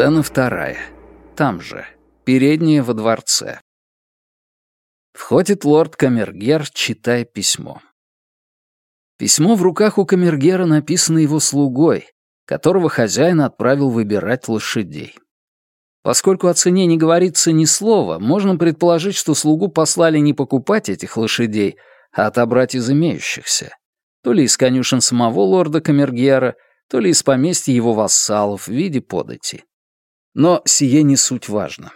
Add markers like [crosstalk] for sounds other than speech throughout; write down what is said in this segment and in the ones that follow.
Сцена вторая. Там же. Передняя во дворце. Входит лорд Камергер, читая письмо. Письмо в руках у Камергера написано его слугой, которого хозяин отправил выбирать лошадей. Поскольку о цене не говорится ни слова, можно предположить, что слугу послали не покупать этих лошадей, а отобрать из имеющихся. То ли из конюшен самого лорда Камергера, то ли из поместья его вассалов в виде подати. Но сие не суть важно.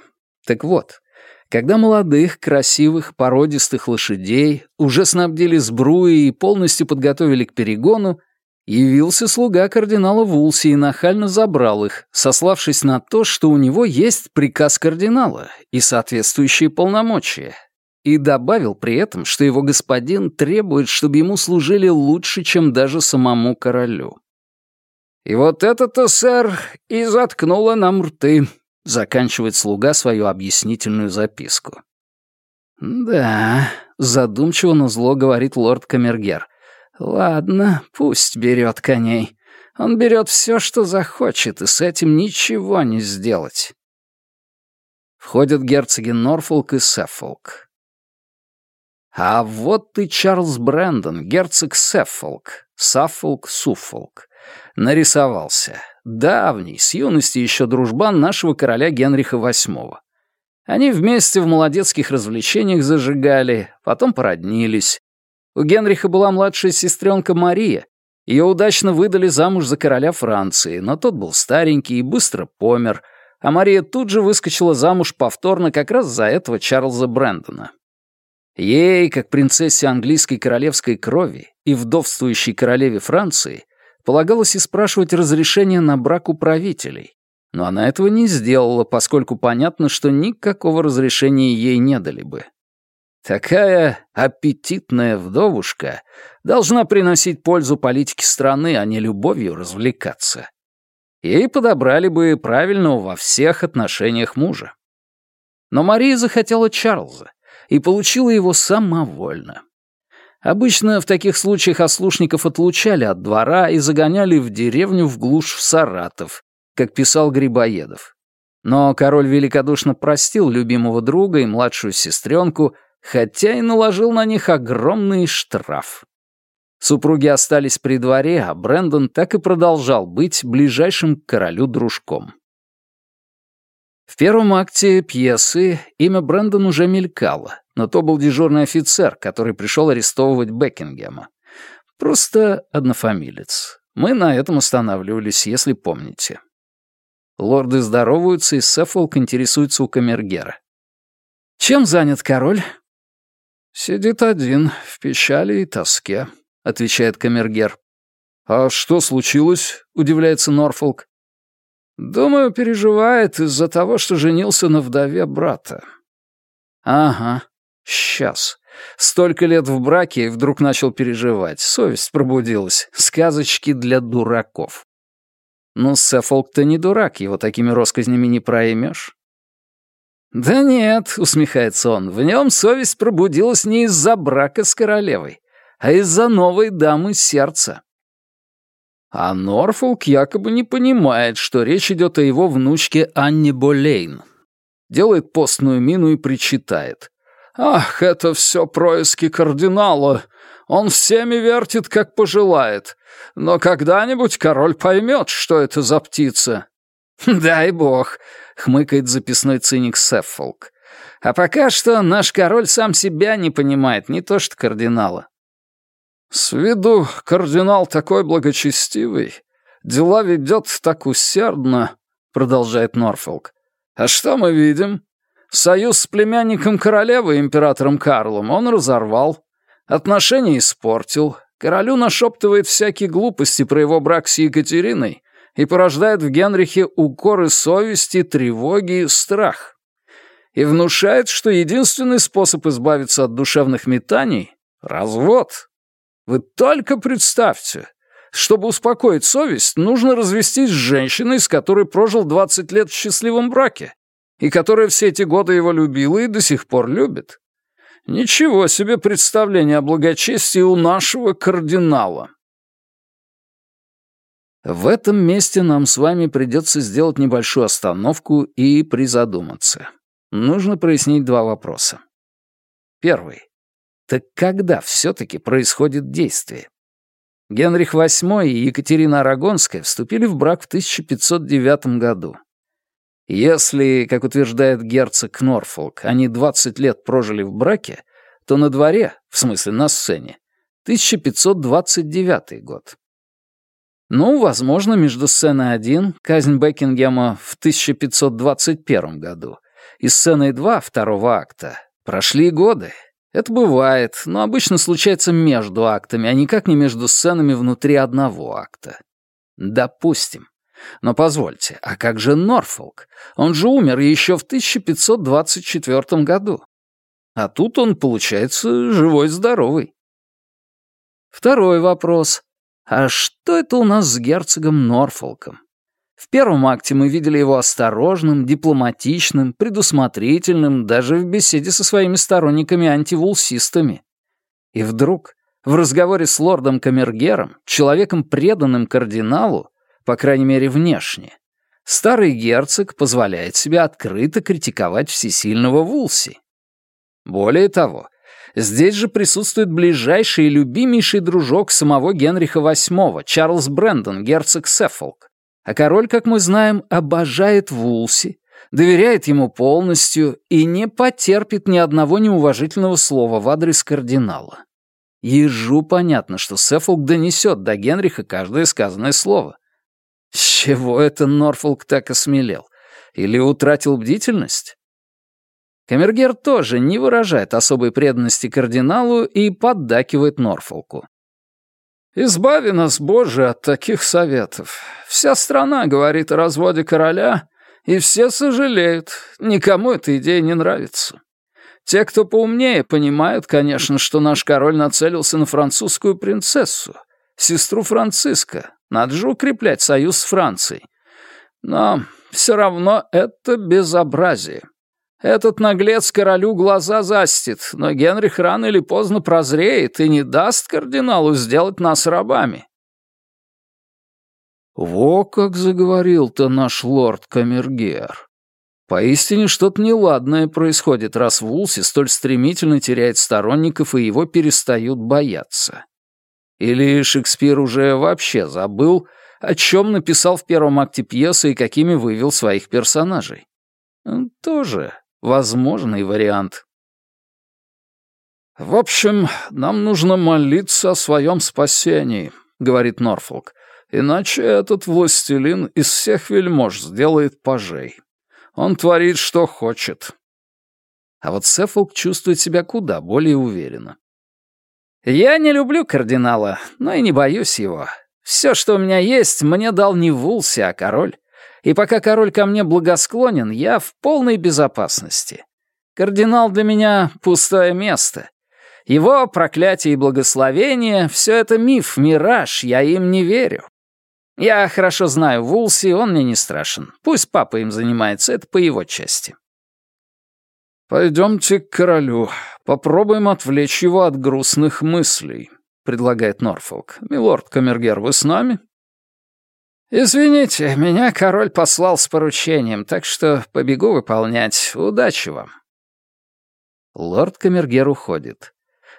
Так вот, когда молодых, красивых, породистых лошадей уже снабдили сбруей и полностью подготовили к перегону, явился слуга кардинала Вулси и нахально забрал их, сославшись на то, что у него есть приказ кардинала и соответствующие полномочия, и добавил при этом, что его господин требует, чтобы ему служили лучше, чем даже самому королю. «И вот это-то, сэр, и заткнуло нам рты», — заканчивает слуга свою объяснительную записку. «Да», — задумчиво, но зло говорит лорд Камергер. «Ладно, пусть берет коней. Он берет все, что захочет, и с этим ничего не сделать». Входят герцоги Норфолк и Сеффолк. А вот и Чарльз Брэндон, герцог Сеффолк, Саффолк, Суффолк, нарисовался. Давний, с юности еще дружбан нашего короля Генриха VIII. Они вместе в молодецких развлечениях зажигали, потом породнились. У Генриха была младшая сестренка Мария. Ее удачно выдали замуж за короля Франции, но тот был старенький и быстро помер, а Мария тут же выскочила замуж повторно как раз за этого Чарльза Брэндона. Ей, как принцессе английской королевской крови и вдовствующей королеве Франции, полагалось и спрашивать разрешение на брак у правителей, но она этого не сделала, поскольку понятно, что никакого разрешения ей не дали бы. Такая аппетитная вдовушка должна приносить пользу политике страны, а не любовью развлекаться. Ей подобрали бы правильного во всех отношениях мужа. Но Мария захотела Чарльза и получила его самовольно. Обычно в таких случаях ослушников отлучали от двора и загоняли в деревню в глушь в Саратов, как писал Грибоедов. Но король великодушно простил любимого друга и младшую сестренку, хотя и наложил на них огромный штраф. Супруги остались при дворе, а Брэндон так и продолжал быть ближайшим к королю дружком. В первом акте пьесы имя Брэндон уже мелькало, но то был дежурный офицер, который пришел арестовывать Бекингема. Просто однофамилец. Мы на этом останавливались, если помните. Лорды здороваются, и Сеффолк интересуется у камергера. «Чем занят король?» «Сидит один, в печали и тоске», — отвечает камергер. «А что случилось?» — удивляется Норфолк. «Думаю, переживает из-за того, что женился на вдове брата». «Ага, сейчас. Столько лет в браке и вдруг начал переживать. Совесть пробудилась. Сказочки для дураков». «Ну, Сефолк-то не дурак, его такими россказнями не проймешь». «Да нет», — усмехается он, — «в нем совесть пробудилась не из-за брака с королевой, а из-за новой дамы сердца. А Норфолк якобы не понимает, что речь идет о его внучке Анне Болейн. Делает постную мину и причитает. «Ах, это все происки кардинала. Он всеми вертит, как пожелает. Но когда-нибудь король поймет, что это за птица». [laughs] «Дай бог», — хмыкает записной циник Сеффолк. «А пока что наш король сам себя не понимает, не то что кардинала». «С виду кардинал такой благочестивый, дела ведет так усердно», — продолжает Норфолк. «А что мы видим? Союз с племянником королевы, императором Карлом, он разорвал, отношения испортил, королю нашептывает всякие глупости про его брак с Екатериной и порождает в Генрихе укоры совести, тревоги и страх. И внушает, что единственный способ избавиться от душевных метаний — развод». Вы только представьте, чтобы успокоить совесть, нужно развестись с женщиной, с которой прожил 20 лет в счастливом браке, и которая все эти годы его любила и до сих пор любит. Ничего себе представление о благочестии у нашего кардинала. В этом месте нам с вами придется сделать небольшую остановку и призадуматься. Нужно прояснить два вопроса. Первый. Так когда все-таки происходит действие? Генрих VIII и Екатерина Арагонская вступили в брак в 1509 году. Если, как утверждает герцог Норфолк, они 20 лет прожили в браке, то на дворе, в смысле на сцене, 1529 год. Ну, возможно, между сценой 1, казнь Бекингема в 1521 году, и сценой 2 второго акта прошли годы. Это бывает, но обычно случается между актами, а никак не между сценами внутри одного акта. Допустим. Но позвольте, а как же Норфолк? Он же умер еще в 1524 году. А тут он, получается, живой-здоровый. Второй вопрос. А что это у нас с герцогом Норфолком? В первом акте мы видели его осторожным, дипломатичным, предусмотрительным, даже в беседе со своими сторонниками-антивулсистами. И вдруг, в разговоре с лордом Камергером, человеком преданным кардиналу, по крайней мере внешне, старый герцог позволяет себе открыто критиковать всесильного Вулси. Более того, здесь же присутствует ближайший и любимейший дружок самого Генриха VIII, Чарльз Брэндон, герцог Сеффолк. А король, как мы знаем, обожает Вулси, доверяет ему полностью и не потерпит ни одного неуважительного слова в адрес кардинала. Ежу понятно, что Сеффолк донесет до Генриха каждое сказанное слово. С чего это Норфолк так осмелел? Или утратил бдительность? Камергер тоже не выражает особой преданности кардиналу и поддакивает Норфолку. «Избави нас, Боже, от таких советов. Вся страна говорит о разводе короля, и все сожалеют. Никому эта идея не нравится. Те, кто поумнее, понимают, конечно, что наш король нацелился на французскую принцессу, сестру Франциска. Надо же укреплять союз с Францией. Но все равно это безобразие. Этот наглец королю глаза застит, но Генрих рано или поздно прозреет и не даст кардиналу сделать нас рабами. Во как заговорил-то наш лорд Камергер. Поистине что-то неладное происходит, раз Вулси столь стремительно теряет сторонников и его перестают бояться. Или Шекспир уже вообще забыл, о чем написал в первом акте пьесы и какими вывел своих персонажей. Тоже возможный вариант. «В общем, нам нужно молиться о своем спасении», — говорит Норфолк. «Иначе этот властелин из всех вельмож сделает пажей. Он творит, что хочет». А вот Сеффолк чувствует себя куда более уверенно. «Я не люблю кардинала, но и не боюсь его. Все, что у меня есть, мне дал не Вулси, а король и пока король ко мне благосклонен, я в полной безопасности. Кардинал для меня — пустое место. Его проклятие и благословение — все это миф, мираж, я им не верю. Я хорошо знаю Вулси, он мне не страшен. Пусть папа им занимается, это по его части. «Пойдемте к королю, попробуем отвлечь его от грустных мыслей», — предлагает Норфолк. «Милорд Камергер, вы с нами?» «Извините, меня король послал с поручением, так что побегу выполнять. Удачи вам». Лорд Камергер уходит.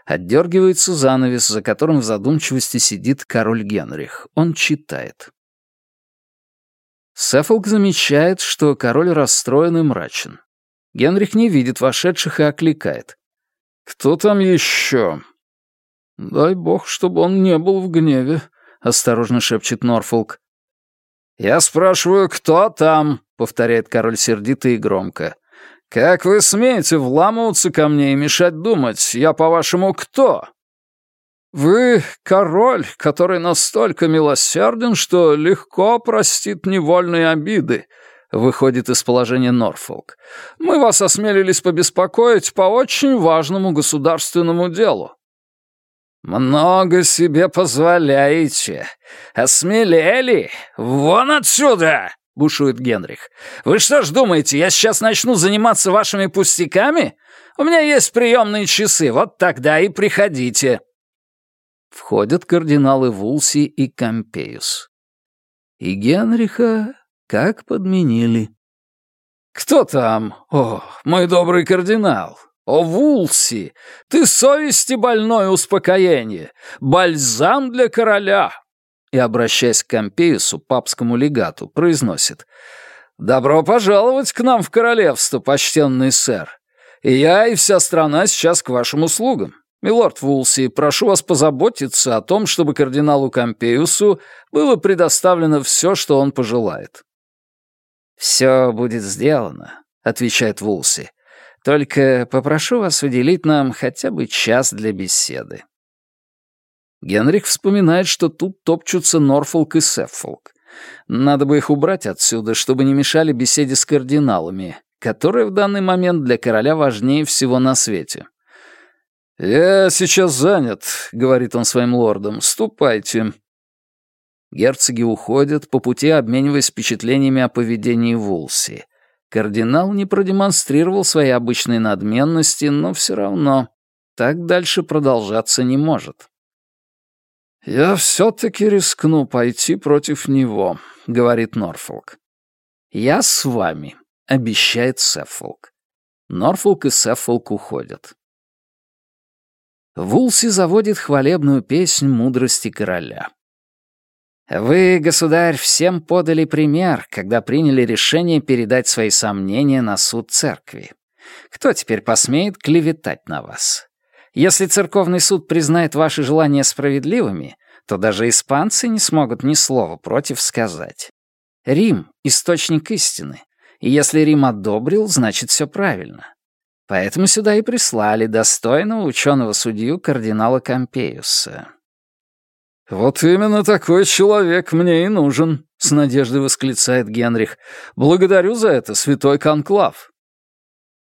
Отдергивается занавес, за которым в задумчивости сидит король Генрих. Он читает. Сеффолк замечает, что король расстроен и мрачен. Генрих не видит вошедших и окликает. «Кто там еще?» «Дай бог, чтобы он не был в гневе», — осторожно шепчет Норфолк. «Я спрашиваю, кто там?» — повторяет король сердито и громко. «Как вы смеете вламываться ко мне и мешать думать? Я, по-вашему, кто?» «Вы король, который настолько милосерден, что легко простит невольные обиды», — выходит из положения Норфолк. «Мы вас осмелились побеспокоить по очень важному государственному делу. «Много себе позволяете. Осмелели? Вон отсюда!» — бушует Генрих. «Вы что ж думаете, я сейчас начну заниматься вашими пустяками? У меня есть приемные часы, вот тогда и приходите». Входят кардиналы Вулси и Кампеюс. И Генриха как подменили. «Кто там? О, мой добрый кардинал! О, Вулси! Ты совести больное успокоение! Бальзам для короля!» И, обращаясь к Компеюсу, папскому легату, произносит «Добро пожаловать к нам в королевство, почтенный сэр! И я, и вся страна сейчас к вашим услугам. Милорд Вулси, прошу вас позаботиться о том, чтобы кардиналу Компеюсу было предоставлено все, что он пожелает». «Все будет сделано», — отвечает Вулси. «Только попрошу вас уделить нам хотя бы час для беседы». Генрих вспоминает, что тут топчутся Норфолк и Сеффолк. Надо бы их убрать отсюда, чтобы не мешали беседе с кардиналами, которая в данный момент для короля важнее всего на свете. «Я сейчас занят», — говорит он своим лордам. «Ступайте». Герцоги уходят, по пути обмениваясь впечатлениями о поведении Вулси. Кардинал не продемонстрировал своей обычной надменности, но все равно так дальше продолжаться не может. «Я все-таки рискну пойти против него», — говорит Норфолк. «Я с вами», — обещает Сеффолк. Норфолк и Сеффолк уходят. Вулси заводит хвалебную песнь мудрости короля. «Вы, государь, всем подали пример, когда приняли решение передать свои сомнения на суд церкви. Кто теперь посмеет клеветать на вас? Если церковный суд признает ваши желания справедливыми, то даже испанцы не смогут ни слова против сказать. Рим — источник истины, и если Рим одобрил, значит, все правильно. Поэтому сюда и прислали достойного ученого судью кардинала Компеюса. «Вот именно такой человек мне и нужен», — с надеждой восклицает Генрих. «Благодарю за это, святой конклав».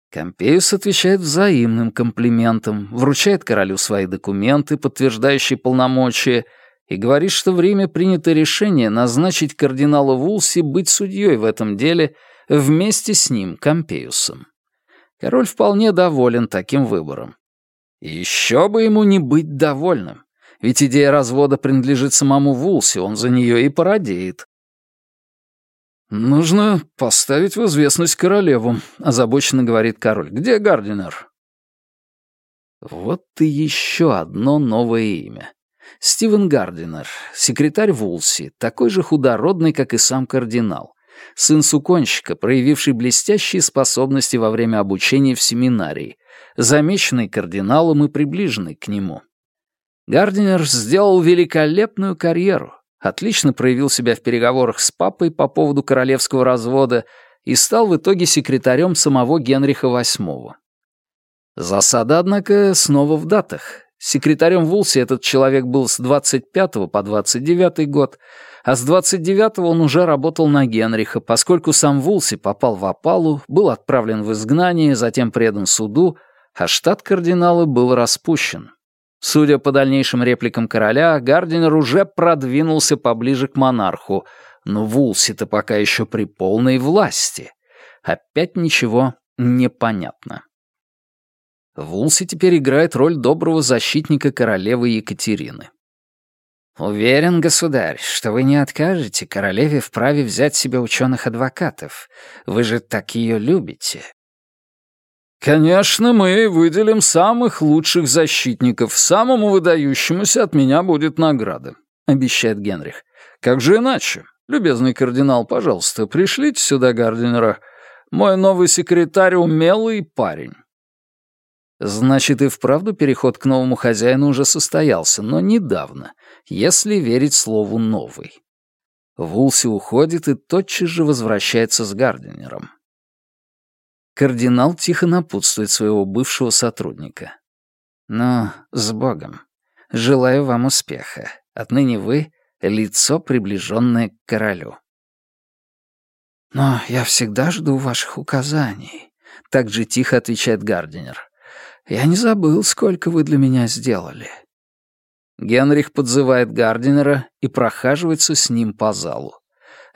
Компеюс отвечает взаимным комплиментом, вручает королю свои документы, подтверждающие полномочия, и говорит, что в Риме принято решение назначить кардинала Вулси быть судьей в этом деле вместе с ним, Компеюсом. Король вполне доволен таким выбором. еще бы ему не быть довольным. Ведь идея развода принадлежит самому Вулси, он за нее и породеет. «Нужно поставить в известность королеву», — озабоченно говорит король. «Где Гардинер?» Вот и еще одно новое имя. Стивен Гардинер, секретарь Вулси, такой же худородный, как и сам кардинал. Сын суконщика, проявивший блестящие способности во время обучения в семинарии, замеченный кардиналом и приближенный к нему. Гардинер сделал великолепную карьеру, отлично проявил себя в переговорах с папой по поводу королевского развода и стал в итоге секретарем самого Генриха VIII. Засада, однако, снова в датах. Секретарем Вулси этот человек был с 25 по 29 год, а с 29 он уже работал на Генриха, поскольку сам Вулси попал в опалу, был отправлен в изгнание, затем предан суду, а штат кардинала был распущен. Судя по дальнейшим репликам короля, Гардинер уже продвинулся поближе к монарху, но Вулси-то пока еще при полной власти. Опять ничего не понятно. Вулси теперь играет роль доброго защитника королевы Екатерины. «Уверен, государь, что вы не откажете королеве в праве взять себе ученых-адвокатов. Вы же так ее любите. «Конечно, мы выделим самых лучших защитников. Самому выдающемуся от меня будет награда», — обещает Генрих. «Как же иначе? Любезный кардинал, пожалуйста, пришлите сюда Гардинера. Мой новый секретарь — умелый парень». Значит, и вправду переход к новому хозяину уже состоялся, но недавно, если верить слову «новый». Вулси уходит и тотчас же возвращается с Гардинером. Кардинал тихо напутствует своего бывшего сотрудника. «Ну, с Богом. Желаю вам успеха. Отныне вы — лицо, приближенное к королю». «Но я всегда жду ваших указаний», — так же тихо отвечает Гардинер. «Я не забыл, сколько вы для меня сделали». Генрих подзывает Гардинера и прохаживается с ним по залу.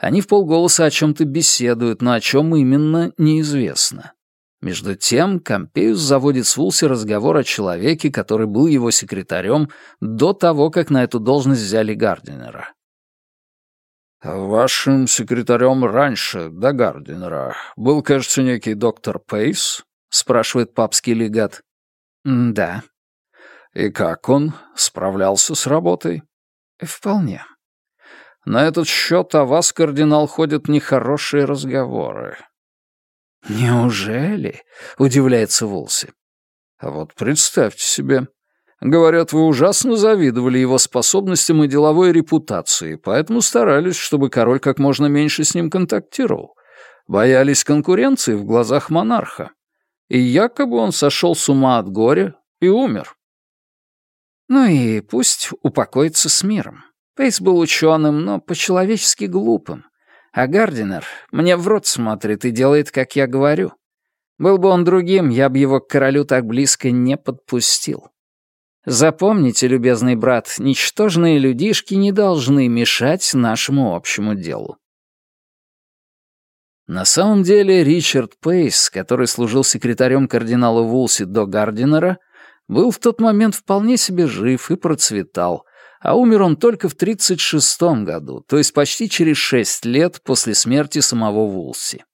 Они в полголоса о чем-то беседуют, но о чем именно неизвестно. Между тем, Компеюс заводит с Вулси разговор о человеке, который был его секретарем до того, как на эту должность взяли Гардинера. «Вашим секретарем раньше, до Гардинера, был, кажется, некий доктор Пейс?» — спрашивает папский легат. «Да». «И как он? Справлялся с работой?» «Вполне». «На этот счет о вас, кардинал, ходят нехорошие разговоры». «Неужели?» — удивляется Вулси. «А вот представьте себе, Говорят, вы ужасно завидовали его способностям и деловой репутации, поэтому старались, чтобы король как можно меньше с ним контактировал. Боялись конкуренции в глазах монарха. И якобы он сошел с ума от горя и умер. Ну и пусть упокоится с миром. Пейс был ученым, но по-человечески глупым. А Гардинер мне в рот смотрит и делает, как я говорю. Был бы он другим, я бы его к королю так близко не подпустил. Запомните, любезный брат, ничтожные людишки не должны мешать нашему общему делу. На самом деле Ричард Пейс, который служил секретарем кардинала Вулси до Гардинера, был в тот момент вполне себе жив и процветал, а умер он только в 36 году, то есть почти через шесть лет после смерти самого Вулси.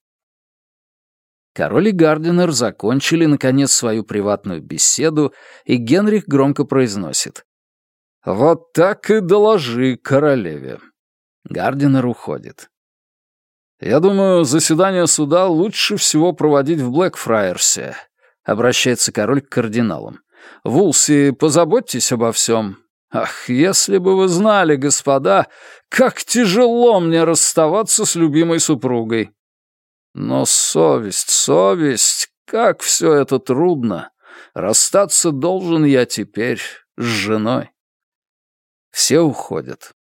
Король и Гардинер закончили, наконец, свою приватную беседу, и Генрих громко произносит. «Вот так и доложи королеве». Гардинер уходит. «Я думаю, заседание суда лучше всего проводить в Блэкфраерсе», — обращается король к кардиналам. «Вулси, позаботьтесь обо всем. Ах, если бы вы знали, господа, как тяжело мне расставаться с любимой супругой. Но совесть, совесть, как все это трудно. Расстаться должен я теперь с женой. Все уходят.